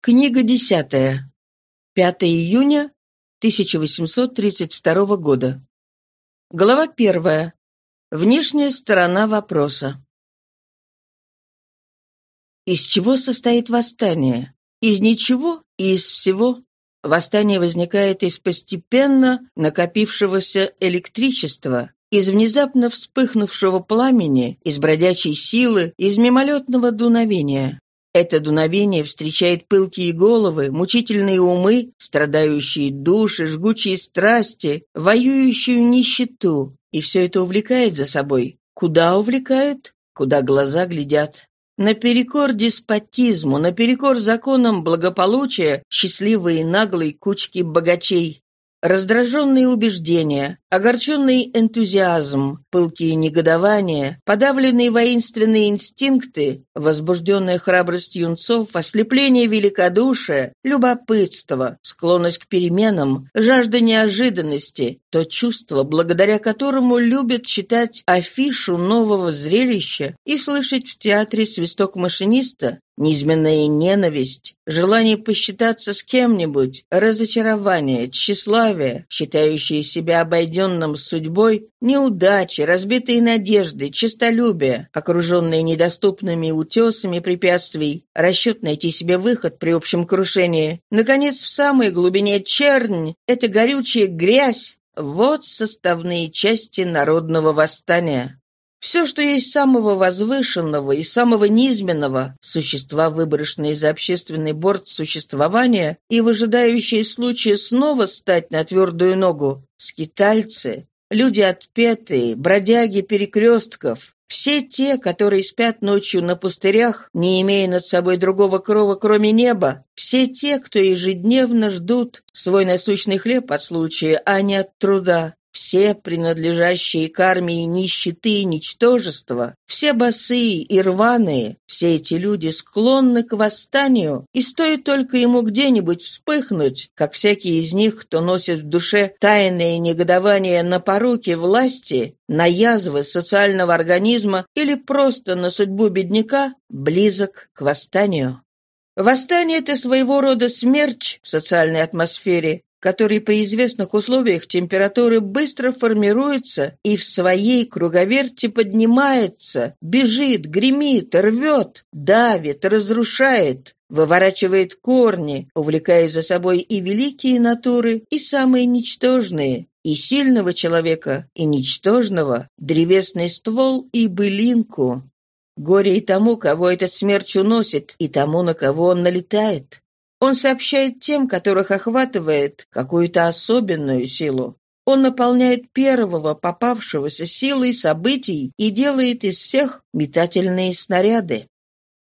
Книга десятая. 5 июня 1832 года. Глава первая. Внешняя сторона вопроса. Из чего состоит восстание? Из ничего и из всего. Восстание возникает из постепенно накопившегося электричества, из внезапно вспыхнувшего пламени, из бродячей силы, из мимолетного дуновения. Это дуновение встречает пылкие головы, мучительные умы, страдающие души, жгучие страсти, воюющую нищету. И все это увлекает за собой. Куда увлекает? Куда глаза глядят. Наперекор деспотизму, наперекор законам благополучия счастливые наглые кучки богачей. Раздраженные убеждения, огорченный энтузиазм, пылкие негодования, подавленные воинственные инстинкты, возбужденная храбрость юнцов, ослепление великодушия, любопытство, склонность к переменам, жажда неожиданности, то чувство, благодаря которому любят читать афишу нового зрелища и слышать в театре свисток машиниста, Неизменная ненависть, желание посчитаться с кем-нибудь, разочарование, тщеславие, считающие себя обойденными обойденном судьбой, неудачи, разбитые надежды, честолюбие, окруженные недоступными утесами препятствий, расчет найти себе выход при общем крушении. Наконец, в самой глубине чернь — это горючая грязь, вот составные части народного восстания. Все, что есть самого возвышенного и самого низменного, существа, выброшенные за общественный борт существования и выжидающие случая снова стать на твердую ногу, скитальцы, люди отпетые, бродяги перекрестков, все те, которые спят ночью на пустырях, не имея над собой другого крова, кроме неба, все те, кто ежедневно ждут свой насущный хлеб от случая, а не от труда, все принадлежащие к армии нищеты и ничтожества, все босые и рваные, все эти люди склонны к восстанию, и стоит только ему где-нибудь вспыхнуть, как всякий из них, кто носит в душе тайное негодование на поруки власти, на язвы социального организма или просто на судьбу бедняка, близок к восстанию. Восстание – это своего рода смерч в социальной атмосфере, который при известных условиях температуры быстро формируется и в своей круговерти поднимается, бежит, гремит, рвет, давит, разрушает, выворачивает корни, увлекая за собой и великие натуры, и самые ничтожные, и сильного человека, и ничтожного, древесный ствол и былинку. Горе и тому, кого этот смерч уносит, и тому, на кого он налетает. Он сообщает тем, которых охватывает, какую-то особенную силу. Он наполняет первого попавшегося силой событий и делает из всех метательные снаряды.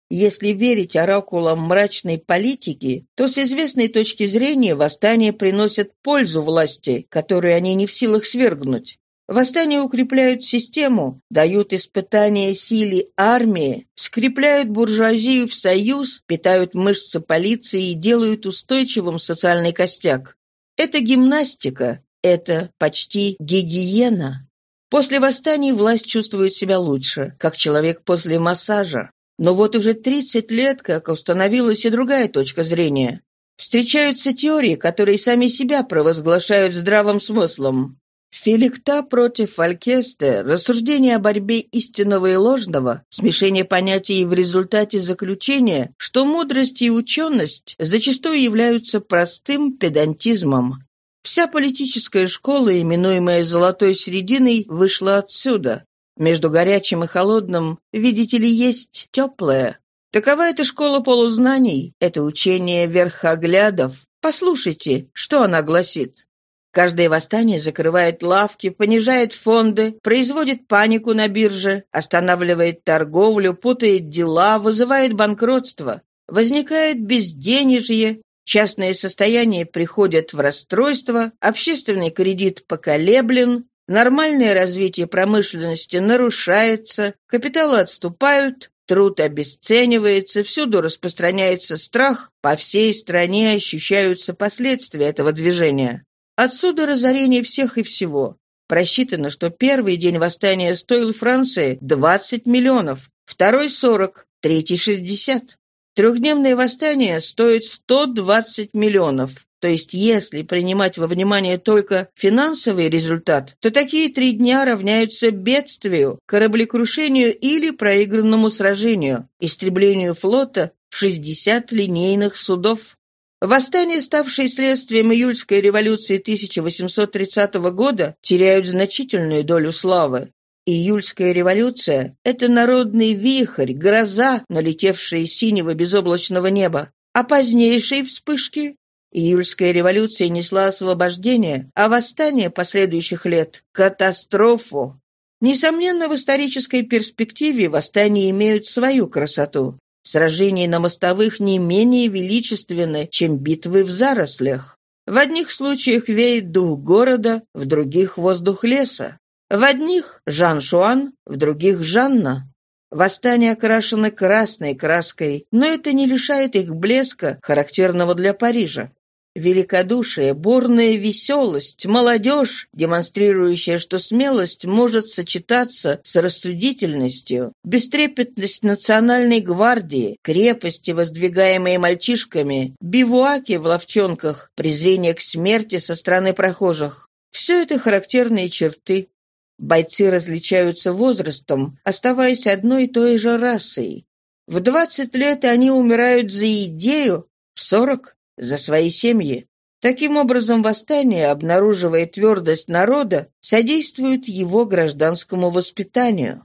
Если верить оракулам мрачной политики, то с известной точки зрения восстания приносят пользу власти, которую они не в силах свергнуть. Восстания укрепляют систему, дают испытания силе армии, скрепляют буржуазию в союз, питают мышцы полиции и делают устойчивым социальный костяк. Это гимнастика, это почти гигиена. После восстаний власть чувствует себя лучше, как человек после массажа. Но вот уже 30 лет, как установилась и другая точка зрения. Встречаются теории, которые сами себя провозглашают здравым смыслом. Филикта против Фалькесте, рассуждение о борьбе истинного и ложного, смешение понятий в результате заключения, что мудрость и ученость зачастую являются простым педантизмом. Вся политическая школа, именуемая «золотой серединой», вышла отсюда. Между горячим и холодным, видите ли, есть теплое. Такова эта школа полузнаний, это учение верхоглядов. Послушайте, что она гласит. Каждое восстание закрывает лавки, понижает фонды, производит панику на бирже, останавливает торговлю, путает дела, вызывает банкротство. Возникает безденежье, частные состояния приходят в расстройство, общественный кредит поколеблен, нормальное развитие промышленности нарушается, капиталы отступают, труд обесценивается, всюду распространяется страх, по всей стране ощущаются последствия этого движения. Отсюда разорение всех и всего. Просчитано, что первый день восстания стоил Франции 20 миллионов, второй – 40, третий – 60. Трехдневное восстание стоит 120 миллионов. То есть, если принимать во внимание только финансовый результат, то такие три дня равняются бедствию, кораблекрушению или проигранному сражению, истреблению флота в 60 линейных судов. Восстания, ставшие следствием июльской революции 1830 года, теряют значительную долю славы. Июльская революция — это народный вихрь, гроза, налетевшая из синего безоблачного неба. А позднейшие вспышки Июльская революция несла освобождение, а восстание последующих лет — катастрофу. Несомненно, в исторической перспективе восстания имеют свою красоту. Сражения на мостовых не менее величественны, чем битвы в зарослях. В одних случаях веет дух города, в других — воздух леса. В одних — Жан-Шуан, в других — Жанна. Восстания окрашены красной краской, но это не лишает их блеска, характерного для Парижа. Великодушие, бурная веселость, молодежь, демонстрирующая, что смелость может сочетаться с рассудительностью, бестрепетность национальной гвардии, крепости, воздвигаемые мальчишками, бивуаки в ловчонках, презрение к смерти со стороны прохожих. Все это характерные черты. Бойцы различаются возрастом, оставаясь одной и той же расой. В 20 лет они умирают за идею, в 40 за свои семьи. Таким образом, восстание, обнаруживая твердость народа, содействует его гражданскому воспитанию.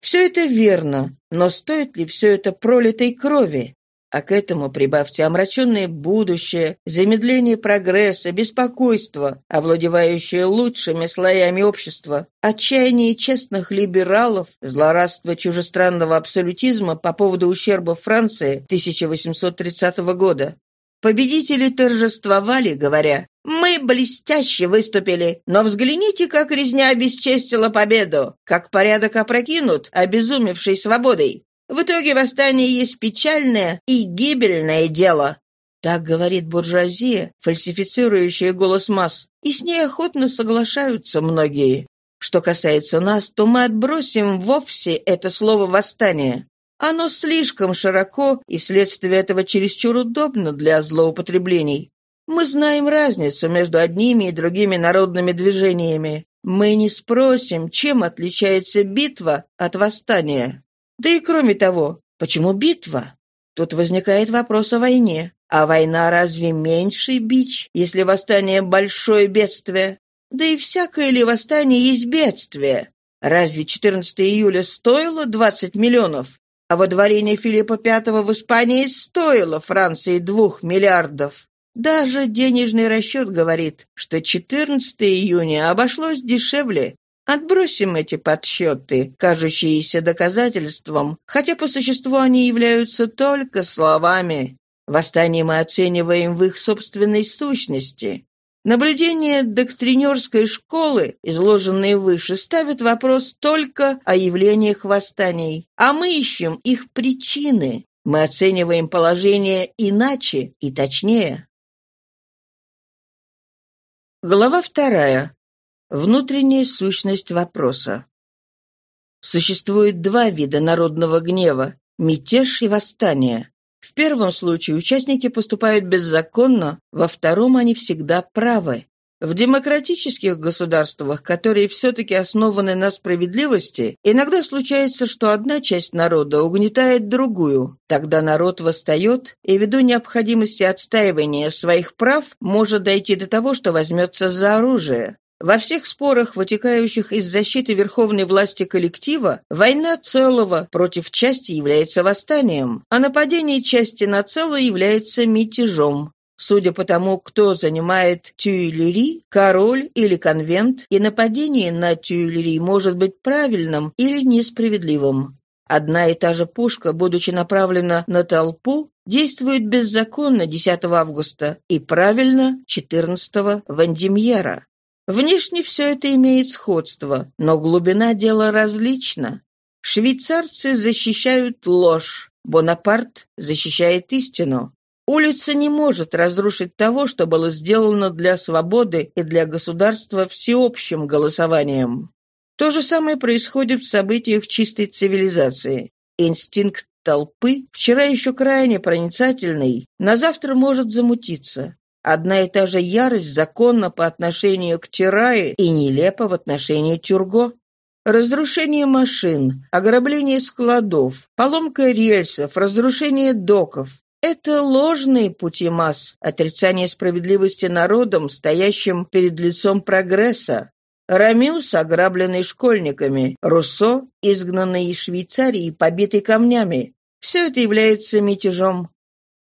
Все это верно, но стоит ли все это пролитой крови? А к этому прибавьте омраченное будущее, замедление прогресса, беспокойство, овладевающее лучшими слоями общества, отчаяние честных либералов, злорадство чужестранного абсолютизма по поводу ущерба Франции 1830 года. Победители торжествовали, говоря, «Мы блестяще выступили, но взгляните, как резня обесчестила победу, как порядок опрокинут, обезумевший свободой. В итоге восстание есть печальное и гибельное дело». Так говорит буржуазия, фальсифицирующая голос масс, и с ней охотно соглашаются многие. Что касается нас, то мы отбросим вовсе это слово «восстание». Оно слишком широко и вследствие этого чересчур удобно для злоупотреблений. Мы знаем разницу между одними и другими народными движениями. Мы не спросим, чем отличается битва от восстания. Да и кроме того, почему битва? Тут возникает вопрос о войне. А война разве меньший бич, если восстание – большое бедствие? Да и всякое ли восстание есть бедствие? Разве 14 июля стоило 20 миллионов? А водворение Филиппа V в Испании стоило Франции двух миллиардов. Даже денежный расчет говорит, что 14 июня обошлось дешевле. Отбросим эти подсчеты, кажущиеся доказательством, хотя по существу они являются только словами. Восстание мы оцениваем в их собственной сущности. Наблюдения доктринерской школы, изложенные выше, ставят вопрос только о явлениях восстаний, а мы ищем их причины. Мы оцениваем положение иначе и точнее. Глава вторая. Внутренняя сущность вопроса. Существует два вида народного гнева – мятеж и восстание. В первом случае участники поступают беззаконно, во втором они всегда правы. В демократических государствах, которые все-таки основаны на справедливости, иногда случается, что одна часть народа угнетает другую. Тогда народ восстает и ввиду необходимости отстаивания своих прав может дойти до того, что возьмется за оружие. Во всех спорах, вытекающих из защиты верховной власти коллектива, война целого против части является восстанием, а нападение части на целое является мятежом. Судя по тому, кто занимает Тюильри, король или конвент, и нападение на Тюильри может быть правильным или несправедливым. Одна и та же пушка, будучи направлена на толпу, действует беззаконно 10 августа и правильно 14 Вандемьера. Внешне все это имеет сходство, но глубина дела различна. Швейцарцы защищают ложь, Бонапарт защищает истину. Улица не может разрушить того, что было сделано для свободы и для государства всеобщим голосованием. То же самое происходит в событиях чистой цивилизации. Инстинкт толпы, вчера еще крайне проницательный, на завтра может замутиться. Одна и та же ярость законна по отношению к Тирае и нелепа в отношении Тюрго. Разрушение машин, ограбление складов, поломка рельсов, разрушение доков – это ложные пути масс, отрицание справедливости народом, стоящим перед лицом прогресса. Рамюс, ограбленный школьниками, Руссо, изгнанный из Швейцарии, побитый камнями – все это является мятежом.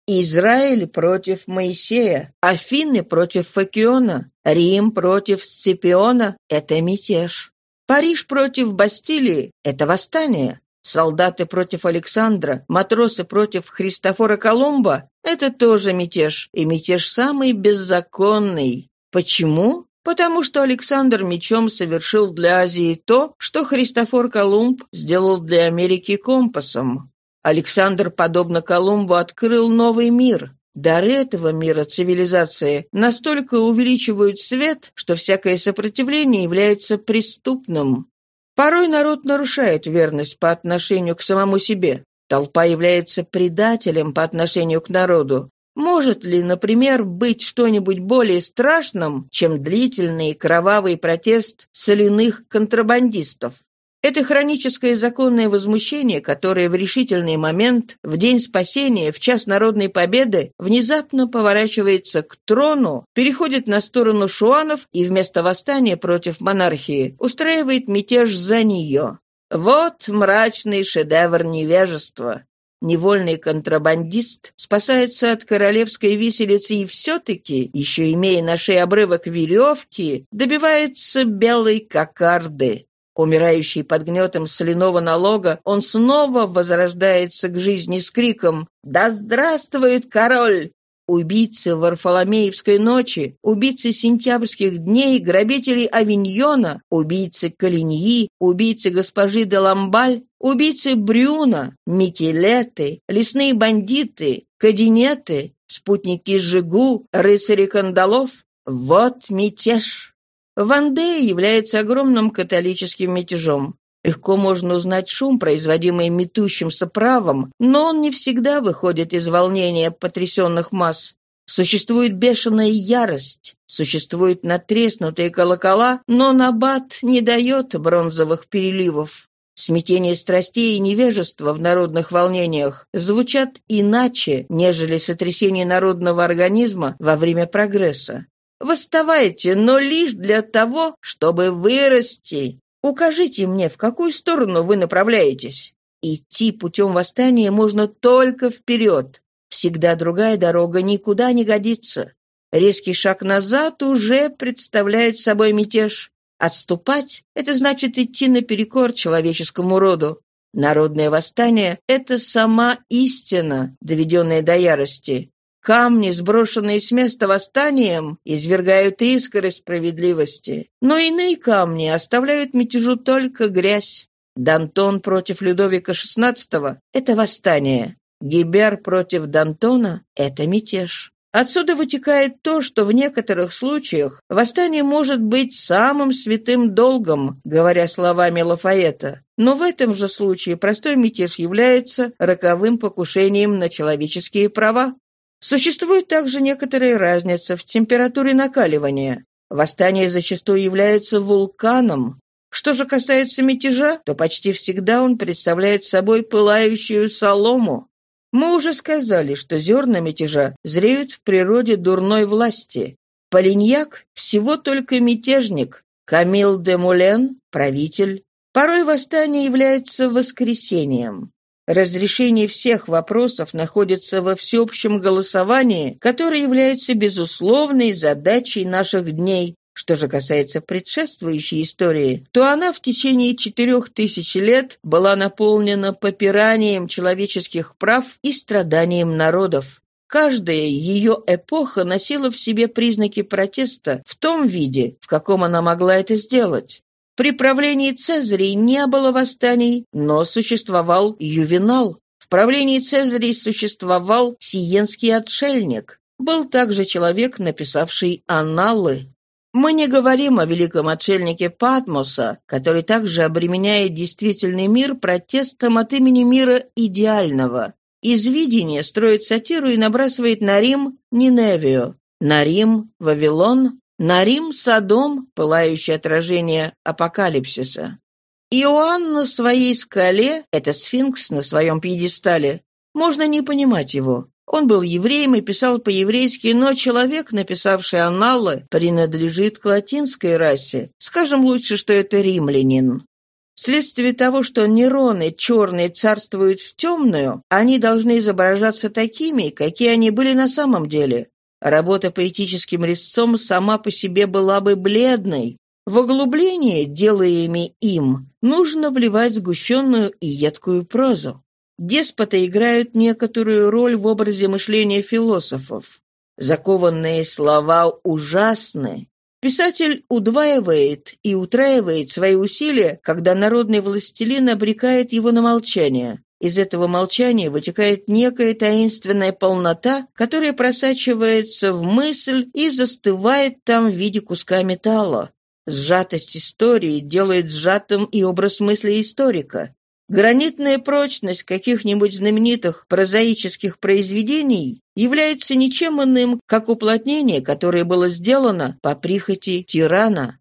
Израиль против Моисея, Афины против Факиона, Рим против Сципиона – это мятеж. Париж против Бастилии – это восстание. Солдаты против Александра, матросы против Христофора Колумба – это тоже мятеж, и мятеж самый беззаконный. Почему? Потому что Александр мечом совершил для Азии то, что Христофор Колумб сделал для Америки компасом. Александр, подобно Колумбу, открыл новый мир, Дары этого мира цивилизации настолько увеличивают свет, что всякое сопротивление является преступным. Порой народ нарушает верность по отношению к самому себе. Толпа является предателем по отношению к народу. Может ли, например, быть что-нибудь более страшным, чем длительный кровавый протест соляных контрабандистов? Это хроническое законное возмущение, которое в решительный момент, в день спасения, в час народной победы, внезапно поворачивается к трону, переходит на сторону шуанов и вместо восстания против монархии устраивает мятеж за нее. Вот мрачный шедевр невежества. Невольный контрабандист спасается от королевской виселицы и все-таки, еще имея на шее обрывок веревки, добивается белой кокарды. Умирающий под гнетом соляного налога, он снова возрождается к жизни с криком «Да здравствует король!» Убийцы Варфоломеевской ночи, убийцы сентябрьских дней, грабители Авиньона, убийцы Калиньи, убийцы госпожи де Ламбаль, убийцы Брюна, Микелеты, лесные бандиты, кадинеты, спутники Жигу, рыцари Кандалов — вот мятеж. Вандея является огромным католическим мятежом. Легко можно узнать шум, производимый метущимся правом, но он не всегда выходит из волнения потрясенных масс. Существует бешеная ярость, существуют натреснутые колокола, но набат не дает бронзовых переливов. Смятение страстей и невежества в народных волнениях звучат иначе, нежели сотрясение народного организма во время прогресса. Восставайте, но лишь для того, чтобы вырасти. Укажите мне, в какую сторону вы направляетесь. Идти путем восстания можно только вперед. Всегда другая дорога никуда не годится. Резкий шаг назад уже представляет собой мятеж. Отступать — это значит идти наперекор человеческому роду. Народное восстание — это сама истина, доведенная до ярости. Камни, сброшенные с места восстанием, извергают искры справедливости. Но иные камни оставляют мятежу только грязь. Дантон против Людовика XVI — это восстание. Гибер против Дантона — это мятеж. Отсюда вытекает то, что в некоторых случаях восстание может быть самым святым долгом, говоря словами Лафаэта. Но в этом же случае простой мятеж является роковым покушением на человеческие права. Существует также некоторая разница в температуре накаливания. Восстание зачастую является вулканом. Что же касается мятежа, то почти всегда он представляет собой пылающую солому. Мы уже сказали, что зерна мятежа зреют в природе дурной власти. Полиньяк – всего только мятежник, Камил де Мулен – правитель. Порой восстание является воскресением. Разрешение всех вопросов находится во всеобщем голосовании, которое является безусловной задачей наших дней. Что же касается предшествующей истории, то она в течение четырех тысяч лет была наполнена попиранием человеческих прав и страданием народов. Каждая ее эпоха носила в себе признаки протеста в том виде, в каком она могла это сделать. При правлении Цезарей не было восстаний, но существовал Ювенал. В правлении Цезарей существовал Сиенский отшельник. Был также человек, написавший «Анналы». Мы не говорим о великом отшельнике Патмоса, который также обременяет действительный мир протестом от имени мира идеального. Из видения строит сатиру и набрасывает на Рим Ниневию, на Рим Вавилон, на Рим Содом, пылающее отражение апокалипсиса. Иоанн на своей скале, это сфинкс на своем пьедестале, можно не понимать его. Он был евреем и писал по-еврейски, но человек, написавший анналы, принадлежит к латинской расе. Скажем лучше, что это римлянин. Вследствие того, что нейроны черные царствуют в темную, они должны изображаться такими, какие они были на самом деле. Работа поэтическим резцом сама по себе была бы бледной. В углубление, делаемые им, нужно вливать сгущенную и едкую прозу. Деспоты играют некоторую роль в образе мышления философов. Закованные слова ужасны. Писатель удваивает и утраивает свои усилия, когда народный властелин обрекает его на молчание. Из этого молчания вытекает некая таинственная полнота, которая просачивается в мысль и застывает там в виде куска металла. Сжатость истории делает сжатым и образ мысли историка. Гранитная прочность каких-нибудь знаменитых прозаических произведений является ничем иным, как уплотнение, которое было сделано по прихоти тирана.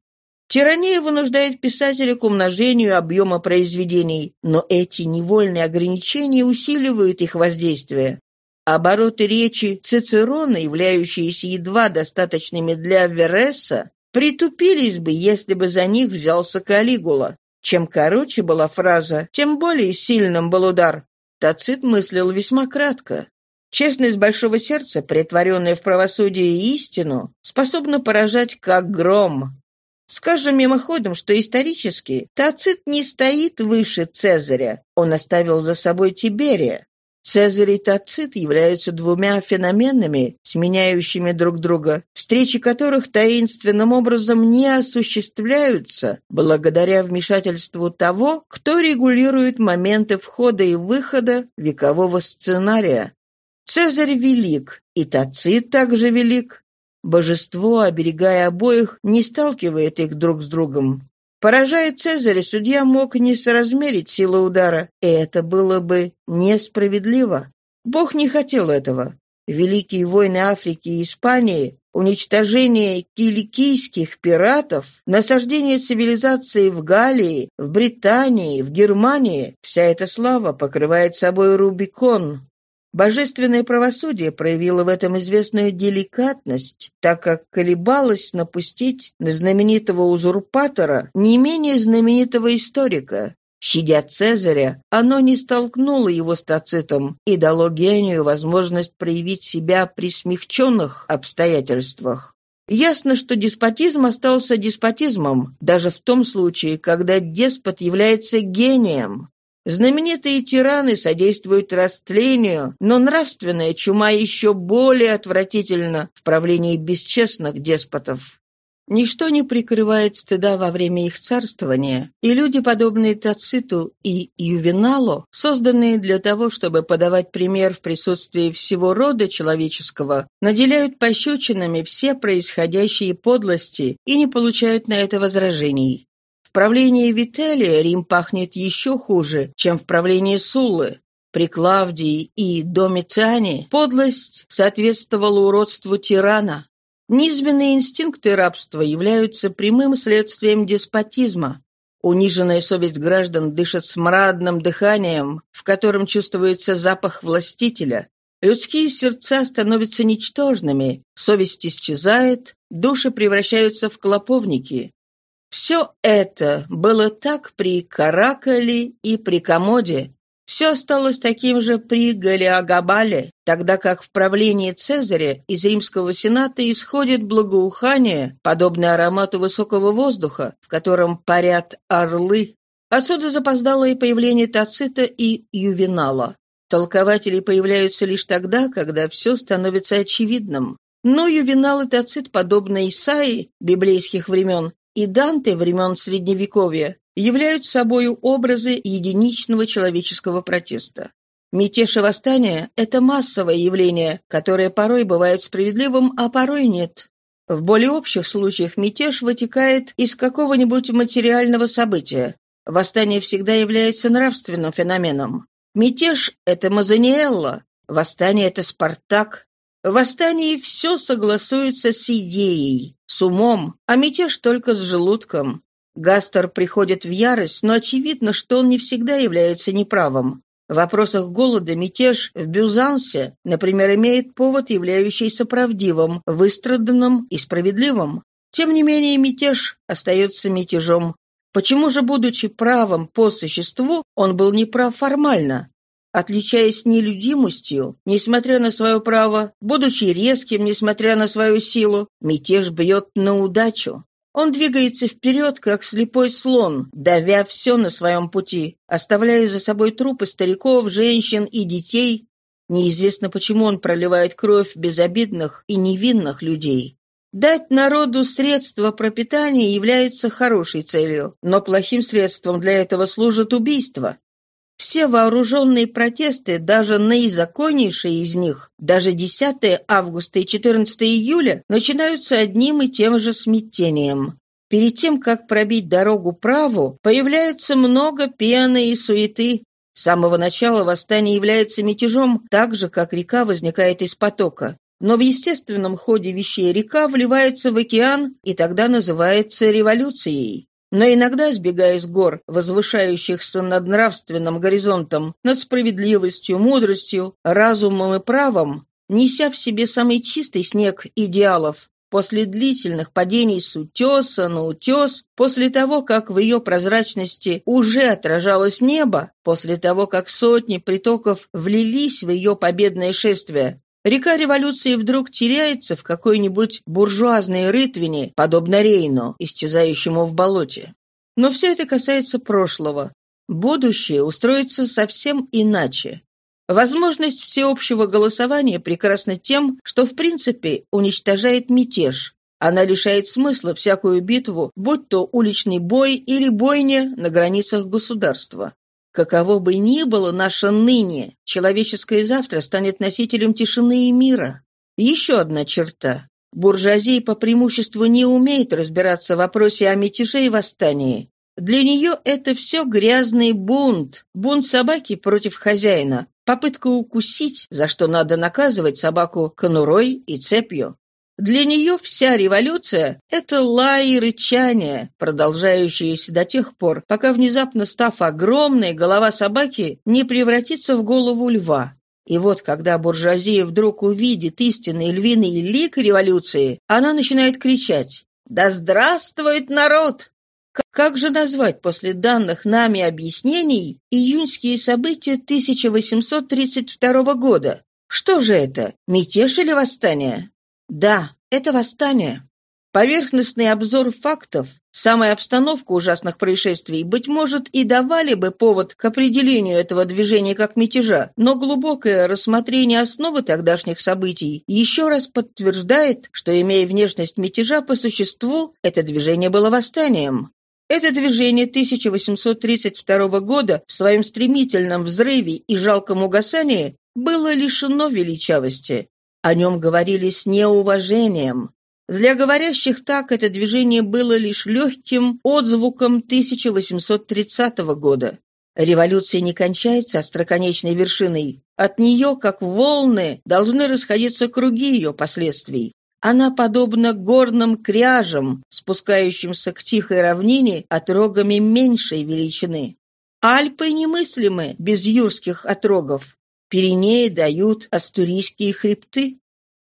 Тирания вынуждает писателя к умножению объема произведений, но эти невольные ограничения усиливают их воздействие. Обороты речи Цицерона, являющиеся едва достаточными для Вереса, притупились бы, если бы за них взялся Калигула. Чем короче была фраза, тем более сильным был удар. Тацит мыслил весьма кратко. Честность большого сердца, претворенная в правосудие и истину, способна поражать как гром. Скажем мимоходом, что исторически Тацит не стоит выше Цезаря. Он оставил за собой Тиберия. Цезарь и Тацит являются двумя феноменами, сменяющими друг друга, встречи которых таинственным образом не осуществляются благодаря вмешательству того, кто регулирует моменты входа и выхода векового сценария. Цезарь велик, и Тацит также велик. Божество, оберегая обоих, не сталкивает их друг с другом. Поражая Цезаря, судья мог не соразмерить силу удара, и это было бы несправедливо. Бог не хотел этого. Великие войны Африки и Испании, уничтожение киликийских пиратов, насаждение цивилизации в Галлии, в Британии, в Германии – вся эта слава покрывает собой Рубикон, Божественное правосудие проявило в этом известную деликатность, так как колебалось напустить на знаменитого узурпатора не менее знаменитого историка. Щадя Цезаря, оно не столкнуло его с Тацитом и дало гению возможность проявить себя при смягченных обстоятельствах. Ясно, что деспотизм остался деспотизмом, даже в том случае, когда деспот является гением. Знаменитые тираны содействуют растлению, но нравственная чума еще более отвратительна в правлении бесчестных деспотов. Ничто не прикрывает стыда во время их царствования, и люди, подобные Тациту и Ювеналу, созданные для того, чтобы подавать пример в присутствии всего рода человеческого, наделяют пощечинами все происходящие подлости и не получают на это возражений правлении Вителия Рим пахнет еще хуже, чем в правлении Суллы. При Клавдии и Домициане подлость соответствовала уродству тирана. Низменные инстинкты рабства являются прямым следствием деспотизма. Униженная совесть граждан дышит смрадным дыханием, в котором чувствуется запах властителя. Людские сердца становятся ничтожными, совесть исчезает, души превращаются в клоповники. Все это было так при Каракале и при Комоде. Все осталось таким же при Галиагабале, тогда как в правлении Цезаря из римского сената исходит благоухание, подобное аромату высокого воздуха, в котором парят орлы. Отсюда запоздало и появление Тацита и Ювенала. Толкователи появляются лишь тогда, когда все становится очевидным. Но Ювенал и Тацит, подобно Исаии библейских времен, и Данте времен Средневековья являют собою образы единичного человеческого протеста. Мятеж и восстание – это массовое явление, которое порой бывает справедливым, а порой нет. В более общих случаях мятеж вытекает из какого-нибудь материального события. Восстание всегда является нравственным феноменом. Мятеж — это Мазаниэлла, восстание — это Спартак. В восстании все согласуется с идеей, с умом, а мятеж только с желудком. Гастер приходит в ярость, но очевидно, что он не всегда является неправым. В вопросах голода мятеж в Бюзансе, например, имеет повод, являющийся правдивым, выстраданным и справедливым. Тем не менее, мятеж остается мятежом. Почему же, будучи правым по существу, он был неправ формально? Отличаясь нелюдимостью, несмотря на свое право, будучи резким, несмотря на свою силу, мятеж бьет на удачу. Он двигается вперед, как слепой слон, давя все на своем пути, оставляя за собой трупы стариков, женщин и детей. Неизвестно, почему он проливает кровь безобидных и невинных людей. Дать народу средства пропитания является хорошей целью, но плохим средством для этого служит убийство. Все вооруженные протесты, даже наизаконнейшие из них, даже 10 августа и 14 июля, начинаются одним и тем же смятением. Перед тем, как пробить дорогу праву, появляется много пены и суеты. С самого начала восстание является мятежом, так же, как река возникает из потока. Но в естественном ходе вещей река вливается в океан и тогда называется революцией. Но иногда, сбегая с гор, возвышающихся над нравственным горизонтом, над справедливостью, мудростью, разумом и правом, неся в себе самый чистый снег идеалов, после длительных падений с утеса на утес, после того, как в ее прозрачности уже отражалось небо, после того, как сотни притоков влились в ее победное шествие, Река революции вдруг теряется в какой-нибудь буржуазной рытвине, подобно Рейну, исчезающему в болоте. Но все это касается прошлого. Будущее устроится совсем иначе. Возможность всеобщего голосования прекрасна тем, что в принципе уничтожает мятеж. Она лишает смысла всякую битву, будь то уличный бой или бойня на границах государства. Каково бы ни было наше ныне, человеческое завтра станет носителем тишины и мира. Еще одна черта. Буржуазия по преимуществу не умеет разбираться в вопросе о мятеже и восстании. Для нее это все грязный бунт, бунт собаки против хозяина, попытка укусить, за что надо наказывать собаку конурой и цепью. Для нее вся революция — это лай и рычание, продолжающиеся до тех пор, пока, внезапно став огромной, голова собаки не превратится в голову льва. И вот, когда буржуазия вдруг увидит истинный львиный лик революции, она начинает кричать «Да здравствует народ!» Как же назвать после данных нами объяснений июньские события 1832 года? Что же это, мятеж или восстание? Да, это восстание. Поверхностный обзор фактов, самая обстановка ужасных происшествий, быть может, и давали бы повод к определению этого движения как мятежа, но глубокое рассмотрение основы тогдашних событий еще раз подтверждает, что, имея внешность мятежа по существу, это движение было восстанием. Это движение 1832 года в своем стремительном взрыве и жалком угасании было лишено величавости, о нем говорили с неуважением. Для говорящих так это движение было лишь легким отзвуком 1830 года. Революция не кончается остроконечной вершиной. От нее, как волны, должны расходиться круги ее последствий. Она подобна горным кряжам, спускающимся к тихой равнине отрогами меньшей величины. Альпы немыслимы без юрских отрогов. Пиренеи дают астурийские хребты.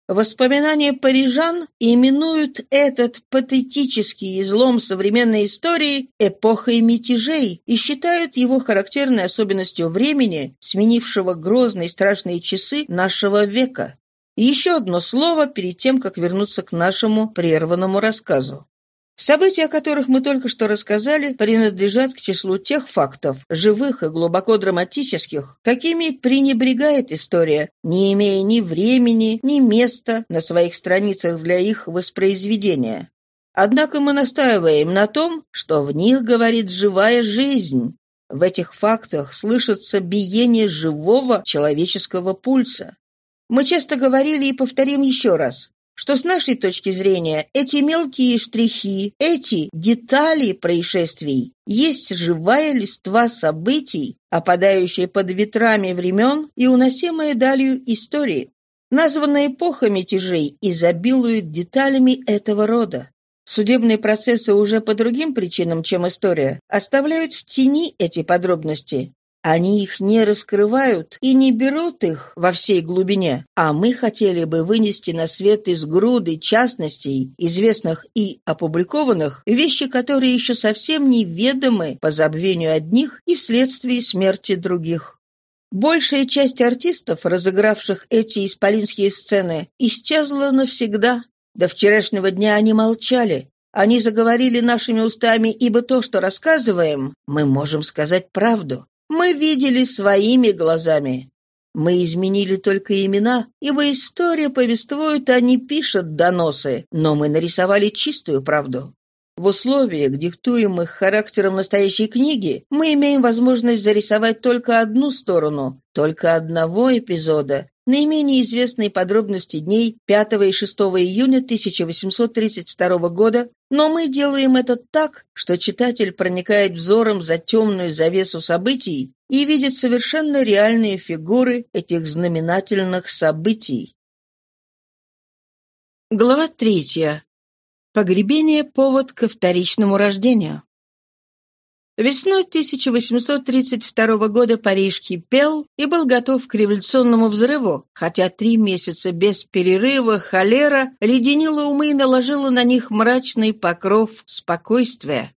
Воспоминания парижан именуют этот патетический излом современной истории эпохой мятежей и считают его характерной особенностью времени, сменившего грозные страшные часы нашего века. еще одно слово перед тем, как вернуться к нашему прерванному рассказу. События, о которых мы только что рассказали, принадлежат к числу тех фактов, живых и глубоко драматических, какими пренебрегает история, не имея ни времени, ни места на своих страницах для их воспроизведения. Однако мы настаиваем на том, что в них говорит живая жизнь. В этих фактах слышится биение живого человеческого пульса. Мы часто говорили и повторим еще раз. Что с нашей точки зрения эти мелкие штрихи, эти детали происшествий есть живая листва событий, опадающая под ветрами времен и уносимая далью истории. Названная эпоха мятежей изобилует деталями этого рода. Судебные процессы уже по другим причинам, чем история, оставляют в тени эти подробности, они их не раскрывают и не берут их во всей глубине, а мы хотели бы вынести на свет из груды частностей, известных и опубликованных, вещи, которые еще совсем неведомы по забвению одних и вследствие смерти других. Большая часть артистов, разыгравших эти исполинские сцены, исчезла навсегда. До вчерашнего дня они молчали, они заговорили нашими устами, ибо то, что рассказываем, мы можем сказать правду. Мы видели своими глазами. Мы изменили только имена, ибо история повествует, а не пишет доносы, но мы нарисовали чистую правду. В условиях, диктуемых характером настоящей книги, мы имеем возможность зарисовать только одну сторону, только одного эпизода, наименее известные подробности дней 5 и 6 июня 1832 года, но мы делаем это так, что читатель проникает взором за темную завесу событий и видит совершенно реальные фигуры этих знаменательных событий. Глава третья. Погребение – повод ко вторичному рождению. Весной 1832 года Париж кипел и был готов к революционному взрыву, хотя три месяца без перерыва холера леденила умы и наложила на них мрачный покров спокойствия.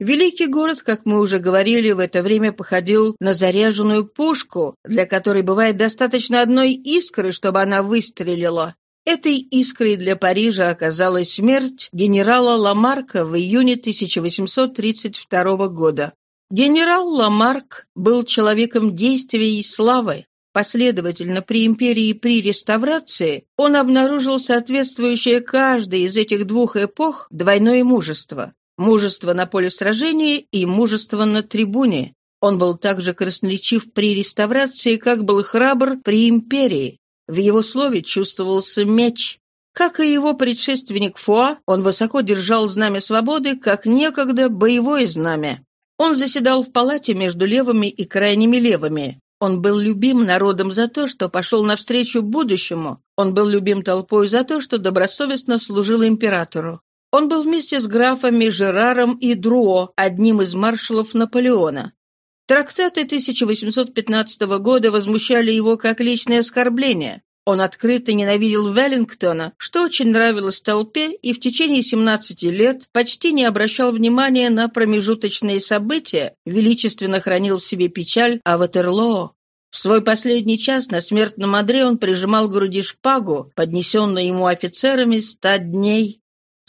Великий город, как мы уже говорили, в это время походил на заряженную пушку, для которой бывает достаточно одной искры, чтобы она выстрелила. Этой искрой для Парижа оказалась смерть генерала Ламарка в июне 1832 года. Генерал Ламарк был человеком действия и славы. Последовательно при империи и при реставрации он обнаружил соответствующее каждой из этих двух эпох двойное мужество. Мужество на поле сражения и мужество на трибуне. Он был также красноречив при реставрации, как был храбр при империи. В его слове чувствовался меч. Как и его предшественник Фуа, он высоко держал знамя свободы, как некогда боевое знамя. Он заседал в палате между левыми и крайними левыми. Он был любим народом за то, что пошел навстречу будущему. Он был любим толпой за то, что добросовестно служил императору. Он был вместе с графами Жераром и Друо, одним из маршалов Наполеона. Трактаты 1815 года возмущали его как личное оскорбление. Он открыто ненавидел Веллингтона, что очень нравилось толпе, и в течение 17 лет почти не обращал внимания на промежуточные события, величественно хранил в себе печаль о Ватерлоо. В свой последний час на смертном одре он прижимал к груди шпагу, поднесенную ему офицерами ста дней.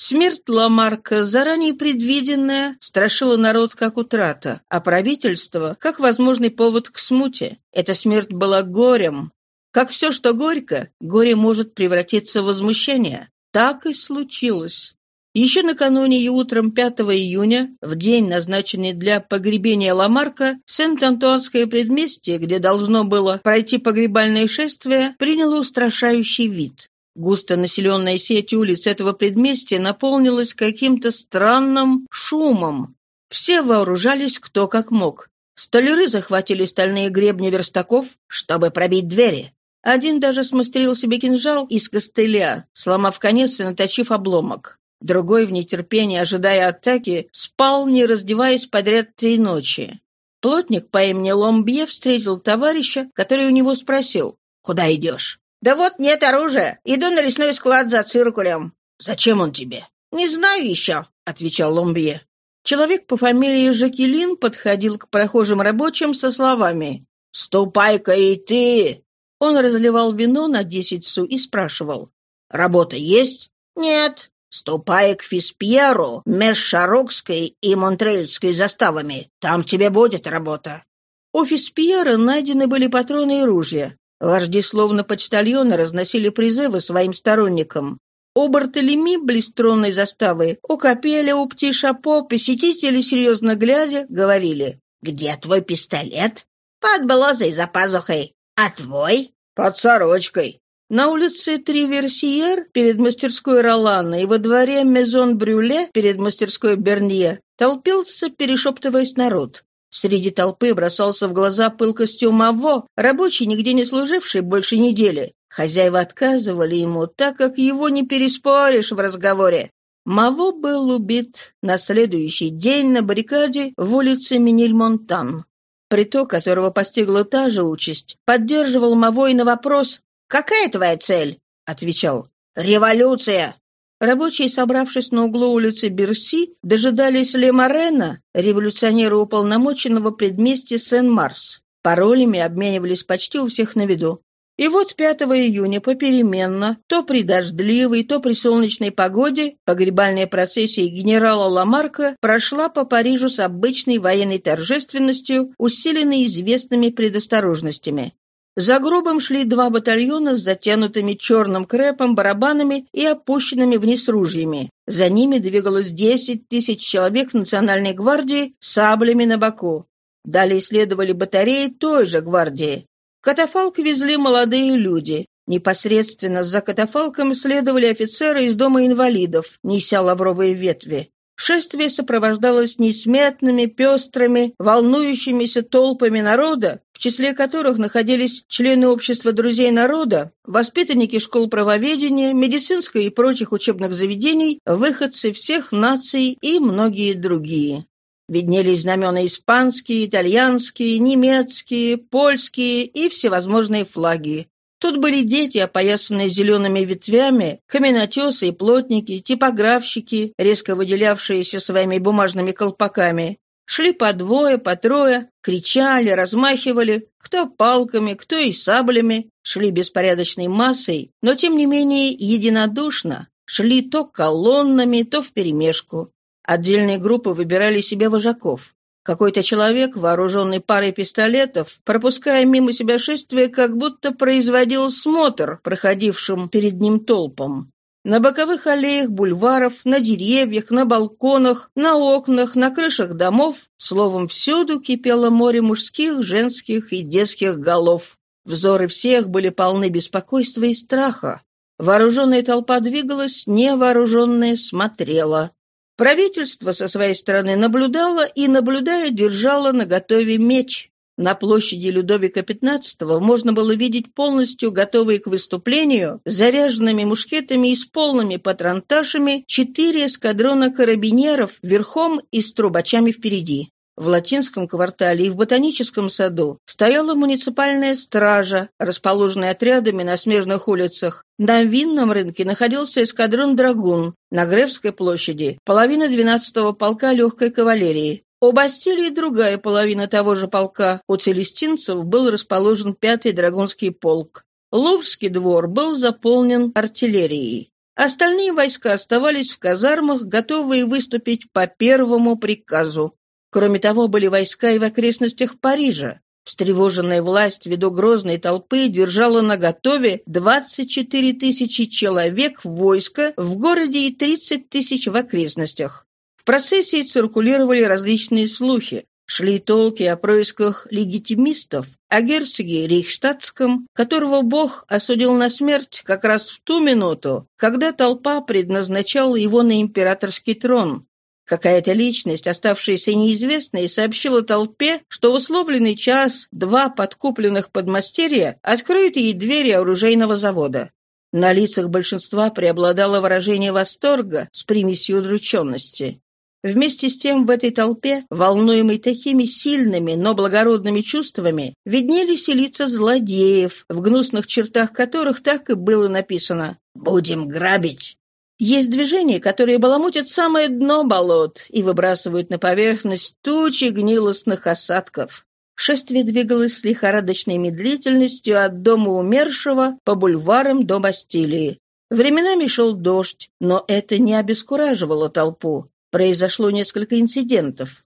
Смерть Ламарка, заранее предвиденная, страшила народ как утрата, а правительство — как возможный повод к смуте. Эта смерть была горем. Как все, что горько, горе может превратиться в возмущение. Так и случилось. Еще накануне и утром 5 июня, в день, назначенный для погребения Ламарка, Сент-Антуанское предместье, где должно было пройти погребальное шествие, приняло устрашающий вид. Густо населенная сеть улиц этого предместья наполнилась каким-то странным шумом. Все вооружались кто как мог. Столяры захватили стальные гребни верстаков, чтобы пробить двери. Один даже смастерил себе кинжал из костыля, сломав конец и наточив обломок. Другой, в нетерпении, ожидая атаки, спал, не раздеваясь подряд три ночи. Плотник по имени Ломбье встретил товарища, который у него спросил, «Куда идешь?» «Да вот нет оружия. Иду на лесной склад за циркулем». «Зачем он тебе?» «Не знаю еще», — отвечал Ломбье. Человек по фамилии Жакелин подходил к прохожим рабочим со словами «Ступай-ка и ты!» Он разливал вино на десять су и спрашивал «Работа есть?» «Нет». «Ступай к Фиспьеру, Межшарокской и Монтрельской заставами. Там тебе будет работа». У Фиспьера найдены были патроны и ружья. Вожди, словно почтальоны, разносили призывы своим сторонникам. У Бартолеми, близ тронной заставы, у Капеля, у Птишапо посетители, серьезно глядя, говорили «Где твой пистолет?» «Под блузой за пазухой. А твой?» «Под сорочкой». На улице Триверсиер перед мастерской Ролана и во дворе Мезон-Брюле перед мастерской Бернье толпился, перешептываясь народ. Среди толпы бросался в глаза пылкостью Маво, рабочий, нигде не служивший больше недели. Хозяева отказывали ему, так как его не переспоришь в разговоре. Маво был убит на следующий день на баррикаде в улице Минельмонтан. Приток, которого постигла та же участь, поддерживал Маво и на вопрос «Какая твоя цель?» отвечал «Революция!» Рабочие, собравшись на углу улицы Берси, дожидались Лемарена, революционера уполномоченного предместья Сен-Марс. Паролями обменивались почти у всех на виду. И вот 5 июня попеременно, то при дождливой, то при солнечной погоде, погребальная процессия генерала Ламарка прошла по Парижу с обычной военной торжественностью, усиленной известными предосторожностями. За гробом шли два батальона с затянутыми черным крепом, барабанами и опущенными вниз ружьями. За ними двигалось 10 тысяч человек Национальной гвардии с саблями на боку. Далее следовали батареи той же гвардии. Катафалк везли молодые люди. Непосредственно за катафалком следовали офицеры из дома инвалидов, неся лавровые ветви. Шествие сопровождалось несметными, пестрыми, волнующимися толпами народа, в числе которых находились члены общества друзей народа, воспитанники школ правоведения, медицинской и прочих учебных заведений, выходцы всех наций и многие другие. Виднелись знамена испанские, итальянские, немецкие, польские и всевозможные флаги. Тут были дети, опоясанные зелеными ветвями, каменотесы и плотники, типографщики, резко выделявшиеся своими бумажными колпаками. Шли по двое, по трое, кричали, размахивали, кто палками, кто и саблями, шли беспорядочной массой, но тем не менее единодушно, шли то колоннами, то вперемешку. Отдельные группы выбирали себе вожаков. Какой-то человек, вооруженный парой пистолетов, пропуская мимо себя шествие, как будто производил смотр проходившим перед ним толпам. На боковых аллеях бульваров, на деревьях, на балконах, на окнах, на крышах домов, словом, всюду кипело море мужских, женских и детских голов. Взоры всех были полны беспокойства и страха. Вооруженная толпа двигалась, невооруженная смотрела. Правительство со своей стороны наблюдало и, наблюдая, держало наготове меч. На площади Людовика XV можно было видеть полностью готовые к выступлению, заряженными мушкетами и с полными патронташами, четыре эскадрона карабинеров верхом и с трубачами впереди. В Латинском квартале и в Ботаническом саду стояла муниципальная стража, расположенная отрядами на смежных улицах. На винном рынке находился эскадрон «Драгун», на Гревской площади – половина 12-го полка легкой кавалерии. У Бастилии другая половина того же полка. У целестинцев был расположен пятый драгунский полк. Луврский двор был заполнен артиллерией. Остальные войска оставались в казармах, готовые выступить по первому приказу. Кроме того, были войска и в окрестностях Парижа. Встревоженная власть ввиду грозной толпы держала на готове 24 тысячи человек войска в городе и 30 тысяч в окрестностях. В процессии циркулировали различные слухи. Шли толки о происках легитимистов, о герцоге Рейхштадтском, которого Бог осудил на смерть как раз в ту минуту, когда толпа предназначала его на императорский трон. Какая-то личность, оставшаяся неизвестной, сообщила толпе, что в условленный час два подкупленных подмастерья откроют ей двери оружейного завода. На лицах большинства преобладало выражение восторга с примесью удрученности. Вместе с тем в этой толпе, волнуемой такими сильными, но благородными чувствами, виднелись и лица злодеев, в гнусных чертах которых так и было написано «Будем грабить». Есть движения, которые баламутят самое дно болот и выбрасывают на поверхность тучи гнилостных осадков. Шествие двигалось с лихорадочной медлительностью от дома умершего по бульварам до Бастилии. Временами шел дождь, но это не обескураживало толпу. Произошло несколько инцидентов.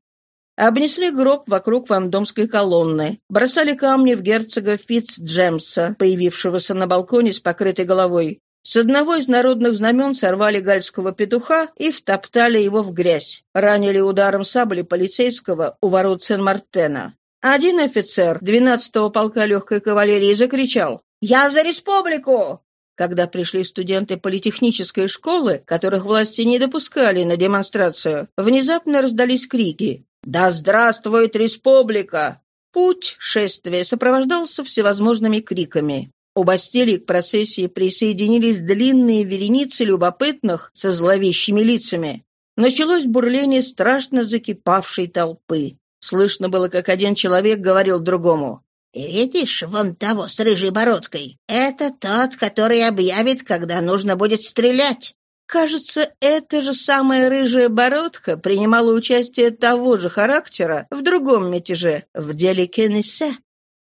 Обнесли гроб вокруг вандомской колонны, бросали камни в герцога Фитц-Джемса, появившегося на балконе с покрытой головой, с одного из народных знамен сорвали гальского петуха и втоптали его в грязь. Ранили ударом сабли полицейского у ворот Сен-Мартена. Один офицер 12-го полка легкой кавалерии закричал «Я за республику!» Когда пришли студенты политехнической школы, которых власти не допускали на демонстрацию, внезапно раздались крики «Да здравствует республика!» Путь шествия сопровождался всевозможными криками. У Бастилии к процессии присоединились длинные вереницы любопытных со зловещими лицами. Началось бурление страшно закипавшей толпы. Слышно было, как один человек говорил другому. «Видишь, вон того с рыжей бородкой. Это тот, который объявит, когда нужно будет стрелять». Кажется, эта же самая рыжая бородка принимала участие того же характера в другом мятеже, в деле Кеннессе.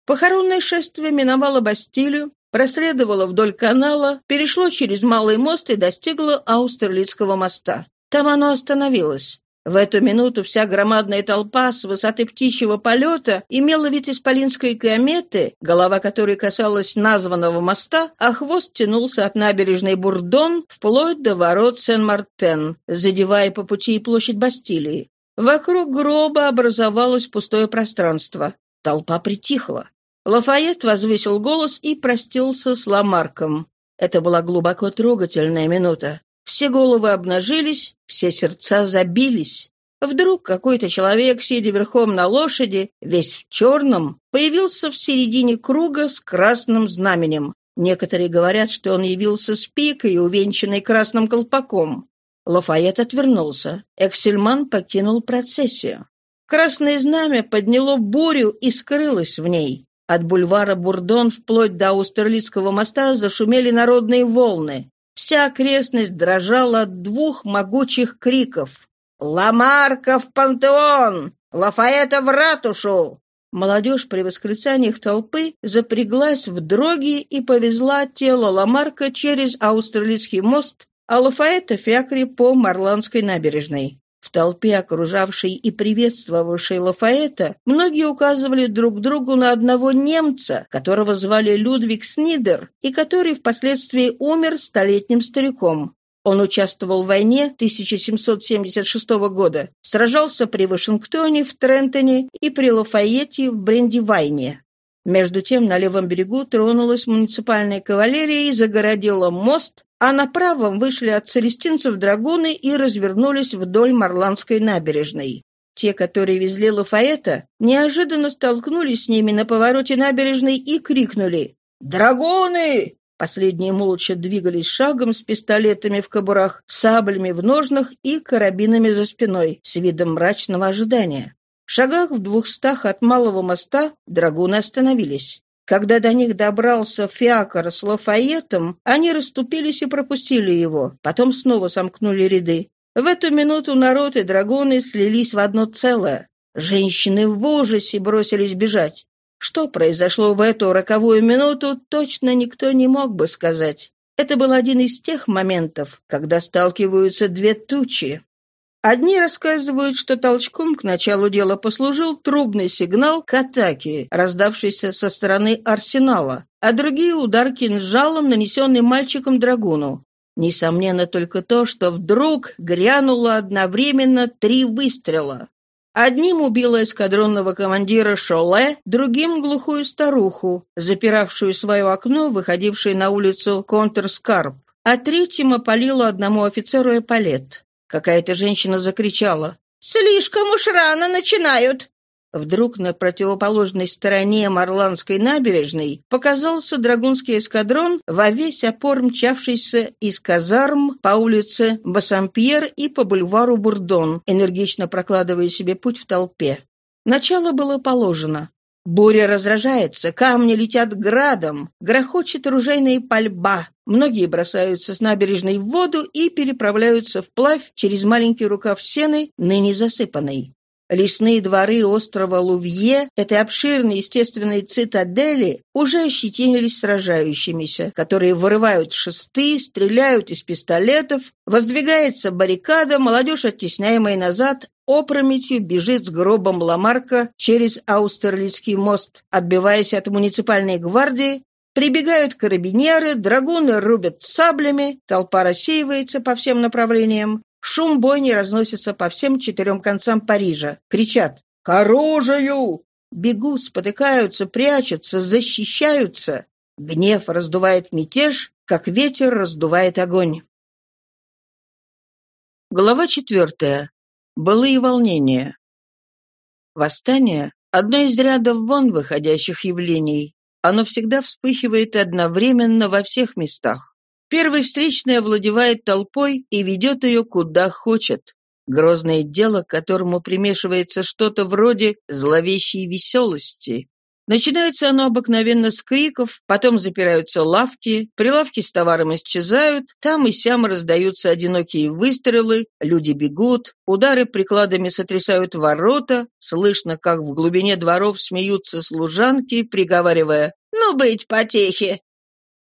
Похоронное шествие миновало Бастилию, проследовало вдоль канала, перешло через Малый мост и достигло Аустерлицкого моста. Там оно остановилось. В эту минуту вся громадная толпа с высоты птичьего полета имела вид исполинской кометы, голова которой касалась названного моста, а хвост тянулся от набережной Бурдон вплоть до ворот Сен-Мартен, задевая по пути и площадь Бастилии. Вокруг гроба образовалось пустое пространство. Толпа притихла. Лафайет возвысил голос и простился с Ламарком. Это была глубоко трогательная минута. Все головы обнажились, все сердца забились. Вдруг какой-то человек, сидя верхом на лошади, весь в черном, появился в середине круга с красным знаменем. Некоторые говорят, что он явился с пикой, увенчанной красным колпаком. Лафайет отвернулся. Эксельман покинул процессию. Красное знамя подняло бурю и скрылось в ней. От бульвара Бурдон вплоть до Аустерлицкого моста зашумели народные волны. Вся окрестность дрожала от двух могучих криков. «Ламарка в пантеон! Лафаэта в ратушу!» Молодежь при восклицаниях толпы запряглась в дроги и повезла тело Ламарка через Аустерлицкий мост, а Лафаэта фиакре по Марландской набережной. В толпе, окружавшей и приветствовавшей Лафаэта, многие указывали друг другу на одного немца, которого звали Людвиг Снидер, и который впоследствии умер столетним стариком. Он участвовал в войне 1776 года, сражался при Вашингтоне, в Трентоне и при Лафайете в Брендивайне. Между тем на левом берегу тронулась муниципальная кавалерия и загородила мост, а на правом вышли от целестинцев драгуны и развернулись вдоль Марландской набережной. Те, которые везли Лафаэта, неожиданно столкнулись с ними на повороте набережной и крикнули «Драгуны!». Последние молча двигались шагом с пистолетами в кобурах, саблями в ножнах и карабинами за спиной, с видом мрачного ожидания. В шагах в двухстах от малого моста драгуны остановились. Когда до них добрался фиакр с Лафаетом, они расступились и пропустили его, потом снова сомкнули ряды. В эту минуту народ и драгуны слились в одно целое. Женщины в ужасе бросились бежать. Что произошло в эту роковую минуту, точно никто не мог бы сказать. Это был один из тех моментов, когда сталкиваются две тучи. Одни рассказывают, что толчком к началу дела послужил трубный сигнал к атаке, раздавшийся со стороны арсенала, а другие — удар кинжалом, нанесенный мальчиком драгуну. Несомненно только то, что вдруг грянуло одновременно три выстрела. Одним убило эскадронного командира Шоле, другим — глухую старуху, запиравшую свое окно, выходившее на улицу Контрскарп, а третьим опалило одному офицеру эполет. Какая-то женщина закричала. «Слишком уж рано начинают!» Вдруг на противоположной стороне Марланской набережной показался драгунский эскадрон, во весь опор мчавшийся из казарм по улице Бассампьер и по бульвару Бурдон, энергично прокладывая себе путь в толпе. Начало было положено. Буря разражается, камни летят градом, грохочет оружейная пальба. Многие бросаются с набережной в воду и переправляются вплавь через маленький рукав сены, ныне засыпанной. Лесные дворы острова Лувье, этой обширной естественной цитадели, уже ощетинились сражающимися, которые вырывают шесты, стреляют из пистолетов, воздвигается баррикада, молодежь, оттесняемая назад, опрометью бежит с гробом Ламарка через Аустерлицкий мост, отбиваясь от муниципальной гвардии, Прибегают карабинеры, драгуны рубят саблями, толпа рассеивается по всем направлениям, шум бойни разносится по всем четырем концам Парижа. Кричат «К оружию!» Бегут, спотыкаются, прячутся, защищаются. Гнев раздувает мятеж, как ветер раздувает огонь. Глава четвертая. Былые волнения. Восстание – одно из ряда вон выходящих явлений. Оно всегда вспыхивает одновременно во всех местах. Первый встречный овладевает толпой и ведет ее куда хочет. Грозное дело, к которому примешивается что-то вроде зловещей веселости. Начинается оно обыкновенно с криков, потом запираются лавки, прилавки с товаром исчезают, там и сям раздаются одинокие выстрелы, люди бегут, удары прикладами сотрясают ворота, слышно, как в глубине дворов смеются служанки, приговаривая «Ну, быть потехи!»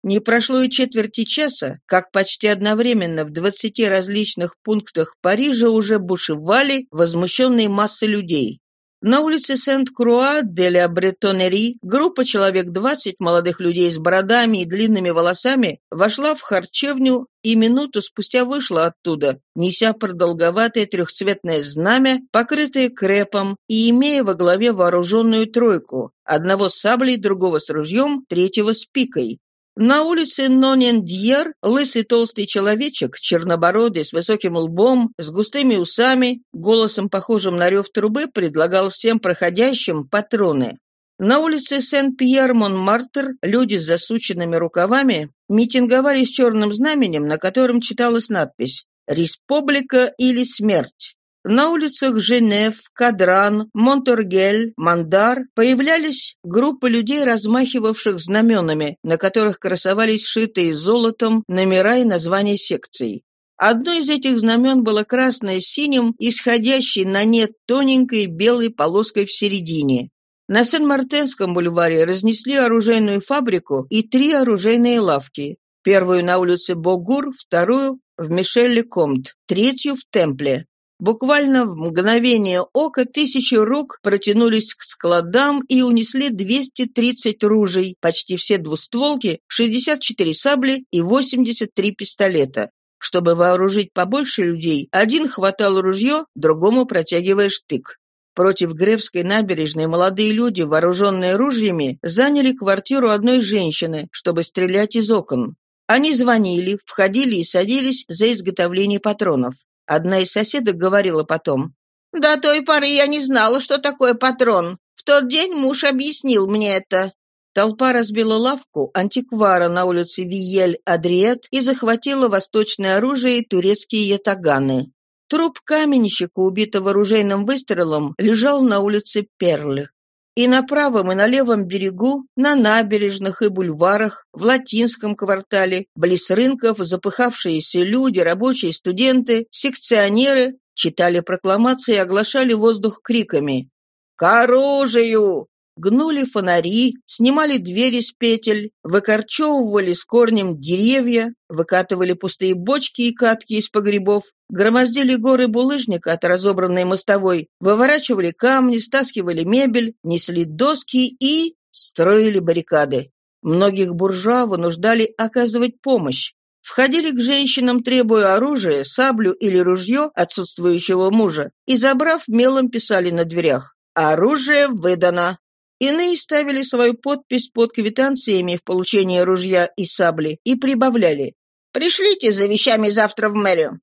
Не прошло и четверти часа, как почти одновременно в двадцати различных пунктах Парижа уже бушевали возмущенные массы людей. На улице Сент-Круа де ля Бретонери группа человек 20 молодых людей с бородами и длинными волосами вошла в харчевню и минуту спустя вышла оттуда, неся продолговатое трехцветное знамя, покрытое крепом и имея во главе вооруженную тройку, одного с саблей, другого с ружьем, третьего с пикой. На улице Нонендьер лысый толстый человечек, чернобородый, с высоким лбом, с густыми усами, голосом, похожим на рев трубы, предлагал всем проходящим патроны. На улице Сен-Пьер-Монмартр люди с засученными рукавами митинговали с черным знаменем, на котором читалась надпись «Республика или смерть». На улицах Женев, Кадран, Монторгель, Мандар появлялись группы людей, размахивавших знаменами, на которых красовались шитые золотом номера и названия секций. Одно из этих знамен было красное с синим, исходящей на нет тоненькой белой полоской в середине. На Сен-Мартенском бульваре разнесли оружейную фабрику и три оружейные лавки. Первую на улице Богур, вторую в Мишель-Комт, третью в Темпле. Буквально в мгновение ока тысячи рук протянулись к складам и унесли 230 ружей, почти все двустволки, 64 сабли и 83 пистолета. Чтобы вооружить побольше людей, один хватал ружье, другому протягивая штык. Против Гревской набережной молодые люди, вооруженные ружьями, заняли квартиру одной женщины, чтобы стрелять из окон. Они звонили, входили и садились за изготовление патронов. Одна из соседок говорила потом. «До той поры я не знала, что такое патрон. В тот день муж объяснил мне это». Толпа разбила лавку антиквара на улице Виель-Адриет и захватила восточное оружие и турецкие ятаганы. Труп каменщика, убитого оружейным выстрелом, лежал на улице Перль. И на правом и на левом берегу, на набережных и бульварах, в латинском квартале, близ рынков, запыхавшиеся люди, рабочие, студенты, секционеры читали прокламации и оглашали воздух криками «К оружию! Гнули фонари, снимали двери с петель, выкорчевывали с корнем деревья, выкатывали пустые бочки и катки из погребов, громоздили горы булыжника от разобранной мостовой, выворачивали камни, стаскивали мебель, несли доски и строили баррикады. Многих буржуа вынуждали оказывать помощь. Входили к женщинам, требуя оружия, саблю или ружье отсутствующего мужа, и, забрав, мелом писали на дверях «Оружие выдано». Иные ставили свою подпись под квитанциями в получении ружья и сабли и прибавляли «Пришлите за вещами завтра в мэрию».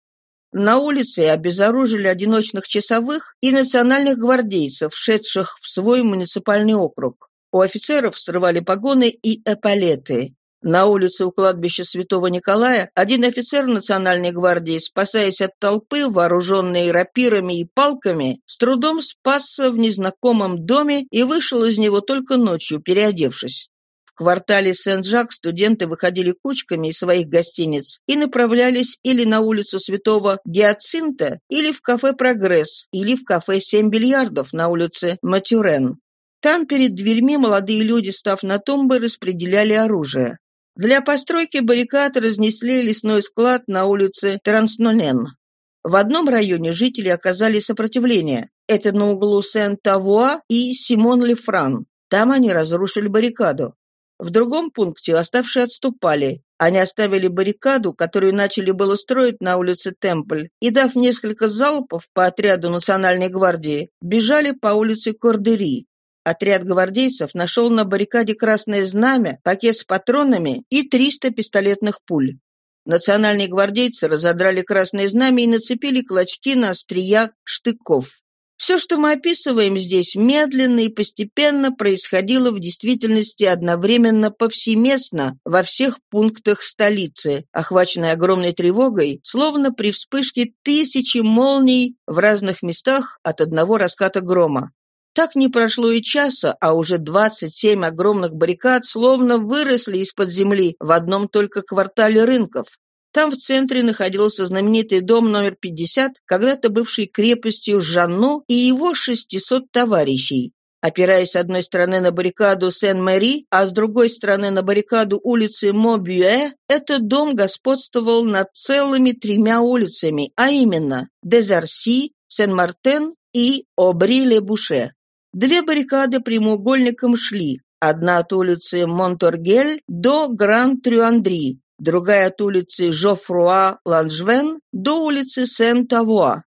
На улице обезоружили одиночных часовых и национальных гвардейцев, шедших в свой муниципальный округ. У офицеров срывали погоны и эполеты. На улице у кладбища Святого Николая один офицер Национальной гвардии, спасаясь от толпы, вооруженной рапирами и палками, с трудом спасся в незнакомом доме и вышел из него только ночью, переодевшись. В квартале Сен-Жак студенты выходили кучками из своих гостиниц и направлялись или на улицу Святого Гиацинта, или в кафе «Прогресс», или в кафе «Семь бильярдов» на улице Матюрен. Там перед дверьми молодые люди, став на тумбы, распределяли оружие. Для постройки баррикад разнесли лесной склад на улице Транснонен. В одном районе жители оказали сопротивление. Это на углу Сен-Тавуа и Симон-Лефран. Там они разрушили баррикаду. В другом пункте оставшие отступали. Они оставили баррикаду, которую начали было строить на улице Темпль, и, дав несколько залпов по отряду Национальной гвардии, бежали по улице Кордери. Отряд гвардейцев нашел на баррикаде красное знамя, пакет с патронами и 300 пистолетных пуль. Национальные гвардейцы разодрали красное знамя и нацепили клочки на острия штыков. Все, что мы описываем здесь, медленно и постепенно происходило в действительности одновременно повсеместно во всех пунктах столицы, охваченной огромной тревогой, словно при вспышке тысячи молний в разных местах от одного раската грома. Так не прошло и часа, а уже 27 огромных баррикад словно выросли из-под земли в одном только квартале рынков. Там в центре находился знаменитый дом номер 50, когда-то бывший крепостью Жанну и его 600 товарищей. Опираясь с одной стороны на баррикаду Сен-Мэри, а с другой стороны на баррикаду улицы Мобюэ, этот дом господствовал над целыми тремя улицами, а именно Дезарси, Сен-Мартен и Обри-ле-Буше. Две баррикады прямоугольником шли, одна от улицы Монторгель до Гран-Трюандри, другая от улицы Жофруа-Ланжвен до улицы Сен-Тавуа.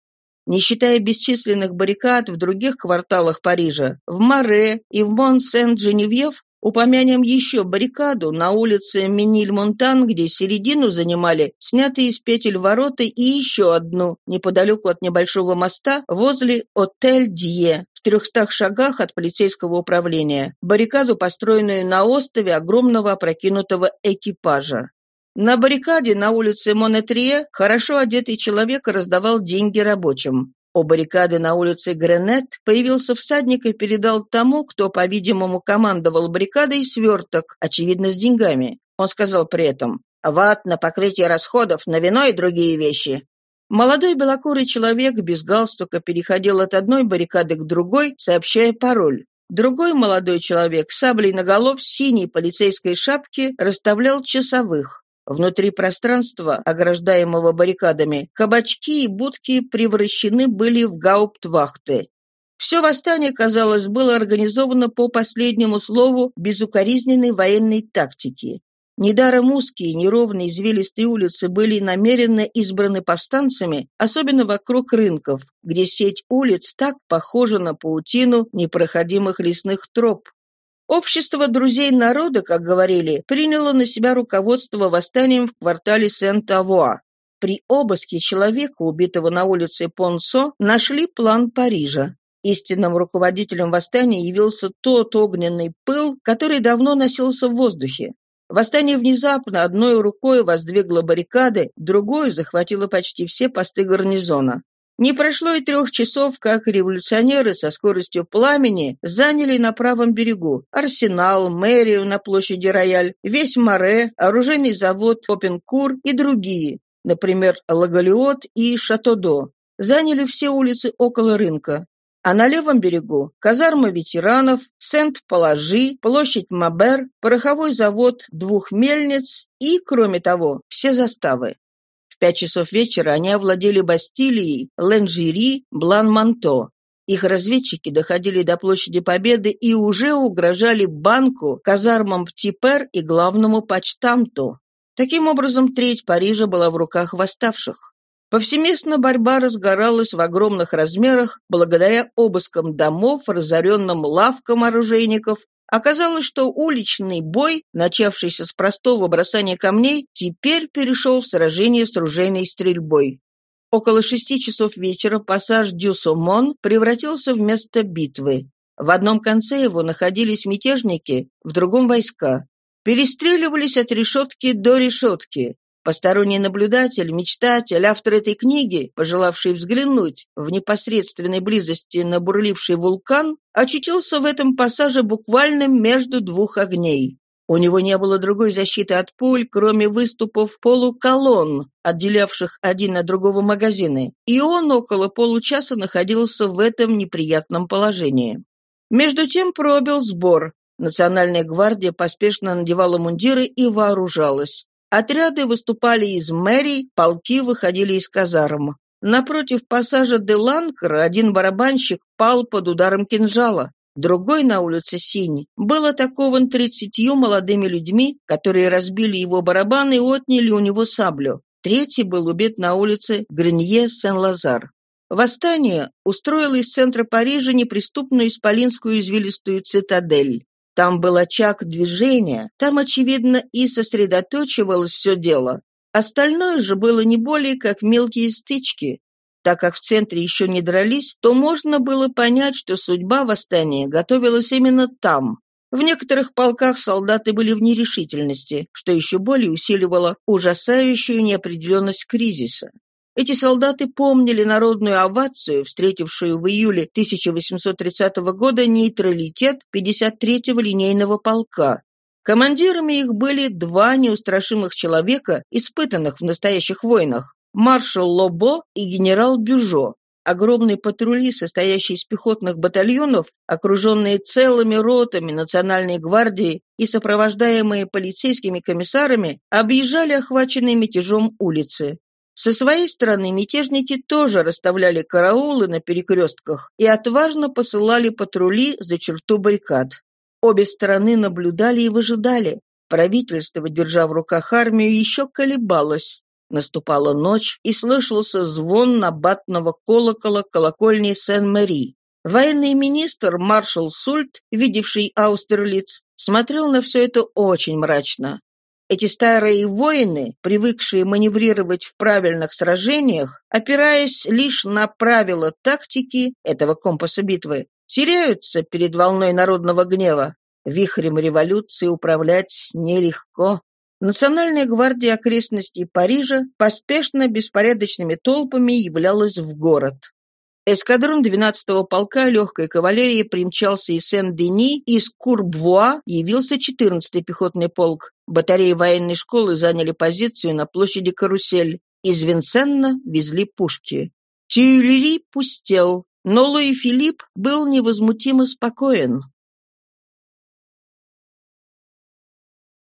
Не считая бесчисленных баррикад в других кварталах Парижа, в Маре и в Мон-Сен-Женевьев, упомянем еще баррикаду на улице Миниль-Монтан, где середину занимали снятые из петель ворота и еще одну, неподалеку от небольшого моста, возле Отель-Дье, в трехстах шагах от полицейского управления, баррикаду, построенную на острове огромного опрокинутого экипажа. На баррикаде на улице Монетрие хорошо одетый человек раздавал деньги рабочим. У баррикады на улице Гренет появился всадник и передал тому, кто, по-видимому, командовал баррикадой, сверток, очевидно, с деньгами. Он сказал при этом «Ват на покрытие расходов, на вино и другие вещи». Молодой белокурый человек без галстука переходил от одной баррикады к другой, сообщая пароль. Другой молодой человек, саблей наголов, в синей полицейской шапке, расставлял часовых. Внутри пространства, ограждаемого баррикадами, кабачки и будки превращены были в гауптвахты. Все восстание, казалось, было организовано по последнему слову безукоризненной военной тактики. Недаром узкие, неровные, извилистые улицы были намеренно избраны повстанцами, особенно вокруг рынков, где сеть улиц так похожа на паутину непроходимых лесных троп. Общество друзей народа, как говорили, приняло на себя руководство восстанием в квартале Сент-Авуа. При обыске человека, убитого на улице Понсо, нашли план Парижа. Истинным руководителем восстания явился тот огненный пыл, который давно носился в воздухе. Восстание внезапно одной рукой воздвигло баррикады, другой захватило почти все посты гарнизона. Не прошло и трех часов, как революционеры со скоростью пламени заняли на правом берегу арсенал, мэрию на площади Рояль, весь Море, оружейный завод Попенкур и другие, например, Лагалиот и Шатодо. Заняли все улицы около рынка. А на левом берегу казарма ветеранов, Сент-Положи, площадь Мабер, пороховой завод двух мельниц и, кроме того, все заставы пять часов вечера они овладели Бастилией, Ленжери, Блан-Манто. Их разведчики доходили до площади Победы и уже угрожали банку, казармам Птипер и главному почтамту. Таким образом, треть Парижа была в руках восставших. Повсеместно борьба разгоралась в огромных размерах благодаря обыскам домов, разоренным лавкам оружейников, Оказалось, что уличный бой, начавшийся с простого бросания камней, теперь перешел в сражение с ружейной стрельбой. Около шести часов вечера пассаж Дюсомон превратился в место битвы. В одном конце его находились мятежники, в другом — войска. Перестреливались от решетки до решетки. Посторонний наблюдатель, мечтатель, автор этой книги, пожелавший взглянуть в непосредственной близости на бурливший вулкан, очутился в этом пассаже буквально между двух огней. У него не было другой защиты от пуль, кроме выступов полуколонн, отделявших один от другого магазины, и он около получаса находился в этом неприятном положении. Между тем пробил сбор. Национальная гвардия поспешно надевала мундиры и вооружалась. Отряды выступали из мэрий, полки выходили из казарм. Напротив пассажа де Ланкер один барабанщик пал под ударом кинжала. Другой на улице Синь был атакован тридцатью молодыми людьми, которые разбили его барабан и отняли у него саблю. Третий был убит на улице Гренье-Сен-Лазар. Восстание устроило из центра Парижа неприступную исполинскую извилистую цитадель. Там был очаг движения, там, очевидно, и сосредоточивалось все дело. Остальное же было не более как мелкие стычки. Так как в центре еще не дрались, то можно было понять, что судьба восстания готовилась именно там. В некоторых полках солдаты были в нерешительности, что еще более усиливало ужасающую неопределенность кризиса. Эти солдаты помнили народную овацию, встретившую в июле 1830 года нейтралитет 53-го линейного полка. Командирами их были два неустрашимых человека, испытанных в настоящих войнах – маршал Лобо и генерал Бюжо. Огромные патрули, состоящие из пехотных батальонов, окруженные целыми ротами национальной гвардии и сопровождаемые полицейскими комиссарами, объезжали охваченные мятежом улицы. Со своей стороны мятежники тоже расставляли караулы на перекрестках и отважно посылали патрули за черту баррикад. Обе стороны наблюдали и выжидали. Правительство, держа в руках армию, еще колебалось. Наступала ночь, и слышался звон набатного колокола колокольни Сен-Мэри. Военный министр, маршал Сульт, видевший Аустерлиц, смотрел на все это очень мрачно. Эти старые воины, привыкшие маневрировать в правильных сражениях, опираясь лишь на правила тактики этого компаса битвы, теряются перед волной народного гнева. Вихрем революции управлять нелегко. Национальная гвардия окрестностей Парижа поспешно беспорядочными толпами являлась в город. Эскадрон 12-го полка легкой кавалерии примчался из Сен-Дени, из Курбвуа явился 14-й пехотный полк. Батареи военной школы заняли позицию на площади Карусель. Из Винсенна везли пушки. Тюильри пустел, но Луи Филипп был невозмутимо спокоен.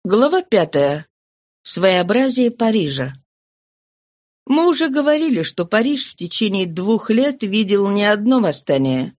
Глава пятая. Своеобразие Парижа. Мы уже говорили, что Париж в течение двух лет видел не одно восстание.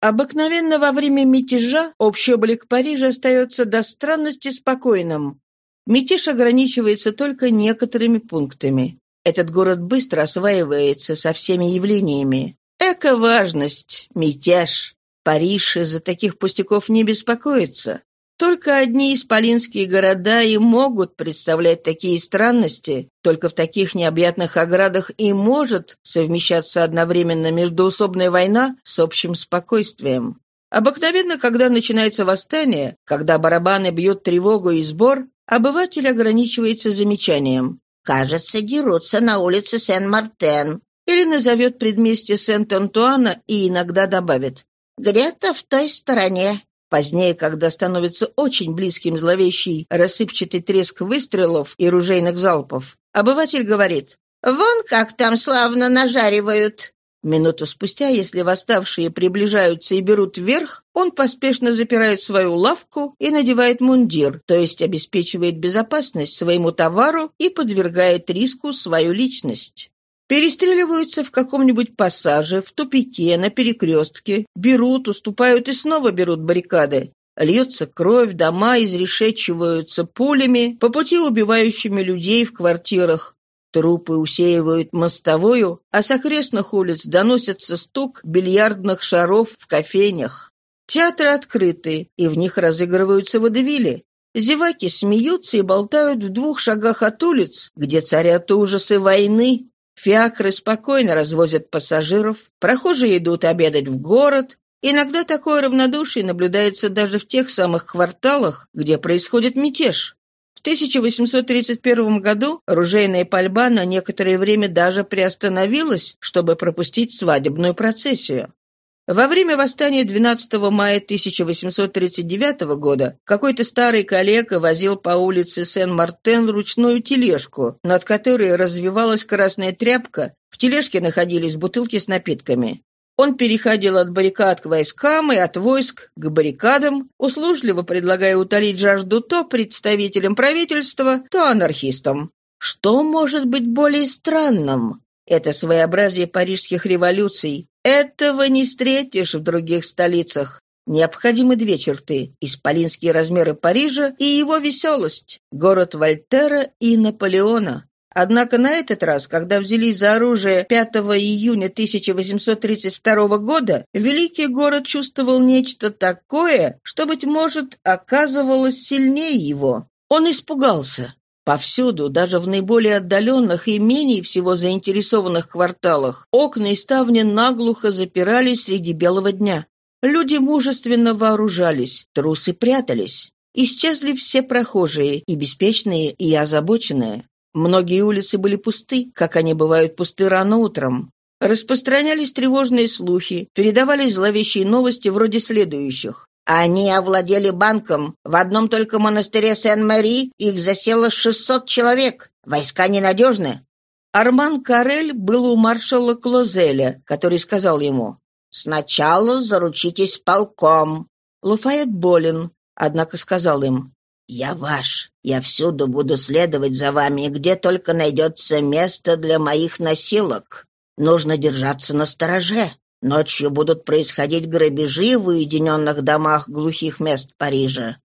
Обыкновенно во время мятежа общий облик Парижа остается до странности спокойным. Мятеж ограничивается только некоторыми пунктами. Этот город быстро осваивается со всеми явлениями. Эко-важность, мятеж. Париж из-за таких пустяков не беспокоится. Только одни исполинские города и могут представлять такие странности, только в таких необъятных оградах и может совмещаться одновременно междуусобная война с общим спокойствием. Обыкновенно, когда начинается восстание, когда барабаны бьют тревогу и сбор, обыватель ограничивается замечанием. «Кажется, дерутся на улице Сен-Мартен». Или назовет предместье Сент-Антуана и иногда добавит «Где-то в той стороне». Позднее, когда становится очень близким зловещий рассыпчатый треск выстрелов и ружейных залпов, обыватель говорит «Вон как там славно нажаривают!» Минуту спустя, если восставшие приближаются и берут вверх, он поспешно запирает свою лавку и надевает мундир, то есть обеспечивает безопасность своему товару и подвергает риску свою личность. Перестреливаются в каком-нибудь пассаже, в тупике, на перекрестке, берут, уступают и снова берут баррикады. Льется кровь, дома изрешечиваются пулями, по пути убивающими людей в квартирах. Трупы усеивают мостовую, а с окрестных улиц доносится стук бильярдных шаров в кофейнях. Театры открыты, и в них разыгрываются водевили. Зеваки смеются и болтают в двух шагах от улиц, где царят ужасы войны, Фиакры спокойно развозят пассажиров, прохожие идут обедать в город. Иногда такое равнодушие наблюдается даже в тех самых кварталах, где происходит мятеж. В 1831 году оружейная пальба на некоторое время даже приостановилась, чтобы пропустить свадебную процессию. Во время восстания 12 мая 1839 года какой-то старый коллега возил по улице Сен-Мартен ручную тележку, над которой развивалась красная тряпка, в тележке находились бутылки с напитками. Он переходил от баррикад к войскам и от войск к баррикадам, услужливо предлагая утолить жажду то представителям правительства, то анархистам. Что может быть более странным? Это своеобразие парижских революций, этого не встретишь в других столицах. Необходимы две черты – исполинские размеры Парижа и его веселость, город Вольтера и Наполеона. Однако на этот раз, когда взялись за оружие 5 июня 1832 года, великий город чувствовал нечто такое, что, быть может, оказывалось сильнее его. Он испугался. Повсюду, даже в наиболее отдаленных и менее всего заинтересованных кварталах, окна и ставни наглухо запирались среди белого дня. Люди мужественно вооружались, трусы прятались. Исчезли все прохожие, и беспечные, и озабоченные. Многие улицы были пусты, как они бывают пусты рано утром. Распространялись тревожные слухи, передавались зловещие новости вроде следующих. Они овладели банком. В одном только монастыре Сен-Мари их засело 600 человек. Войска ненадежны. Арман Карель был у маршала Клозеля, который сказал ему «Сначала заручитесь полком». Лафайет болен, однако сказал им «Я ваш. Я всюду буду следовать за вами, где только найдется место для моих носилок. Нужно держаться на стороже. Ночью будут происходить грабежи в уединенных домах глухих мест Парижа».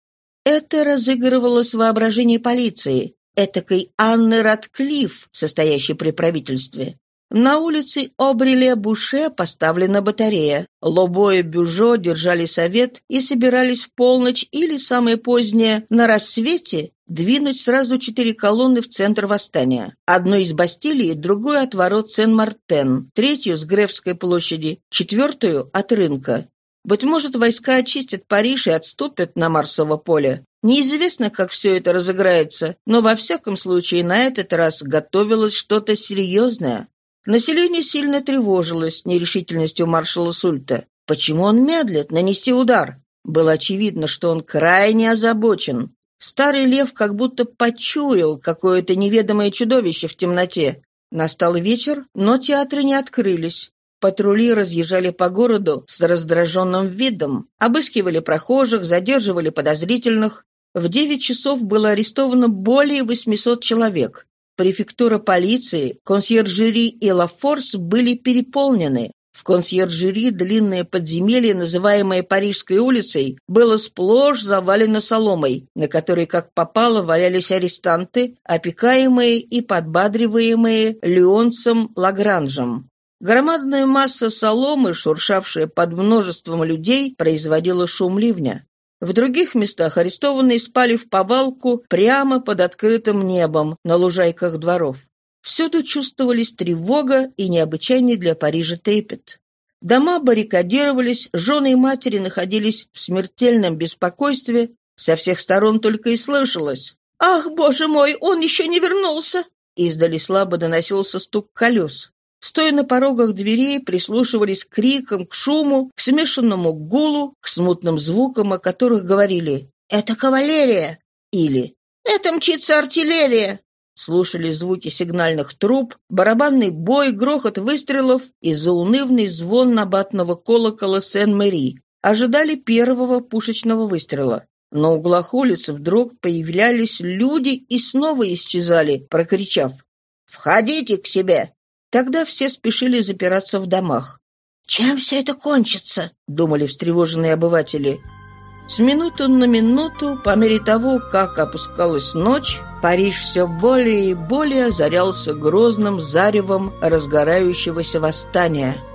Это разыгрывалось в воображении полиции, этакой Анны Ратклифф, состоящей при правительстве. На улице Обреле-Буше поставлена батарея. Лобо и Бюжо держали совет и собирались в полночь или, самое позднее, на рассвете двинуть сразу четыре колонны в центр восстания. Одну из Бастилии, другую от ворот Сен-Мартен, третью с Гревской площади, четвертую от рынка. Быть может, войска очистят Париж и отступят на Марсово поле. Неизвестно, как все это разыграется, но во всяком случае на этот раз готовилось что-то серьезное. Население сильно тревожилось нерешительностью маршала Сульта. Почему он медлит нанести удар? Было очевидно, что он крайне озабочен. Старый лев как будто почуял какое-то неведомое чудовище в темноте. Настал вечер, но театры не открылись. Патрули разъезжали по городу с раздраженным видом, обыскивали прохожих, задерживали подозрительных. В девять часов было арестовано более 800 человек. Префектура полиции, консьержери и Лафорс были переполнены. В консьержери длинное подземелье, называемое Парижской улицей, было сплошь завалено соломой, на которой, как попало, валялись арестанты, опекаемые и подбадриваемые Леонцем Лагранжем. Громадная масса соломы, шуршавшая под множеством людей, производила шум ливня. В других местах арестованные спали в повалку прямо под открытым небом на лужайках дворов. Всюду чувствовались тревога и необычайный для Парижа трепет. Дома баррикадировались, жены и матери находились в смертельном беспокойстве, со всех сторон только и слышалось. «Ах, боже мой, он еще не вернулся!» Издали слабо доносился стук колес. Стоя на порогах дверей, прислушивались к крикам, к шуму, к смешанному гулу, к смутным звукам, о которых говорили «Это кавалерия!» или «Это мчится артиллерия!» Слушали звуки сигнальных труб, барабанный бой, грохот выстрелов и заунывный звон набатного колокола Сен-Мэри. Ожидали первого пушечного выстрела. На углах улицы вдруг появлялись люди и снова исчезали, прокричав «Входите к себе!» Тогда все спешили запираться в домах. «Чем все это кончится?» — думали встревоженные обыватели. С минуты на минуту, по мере того, как опускалась ночь, Париж все более и более озарялся грозным заревом разгорающегося восстания —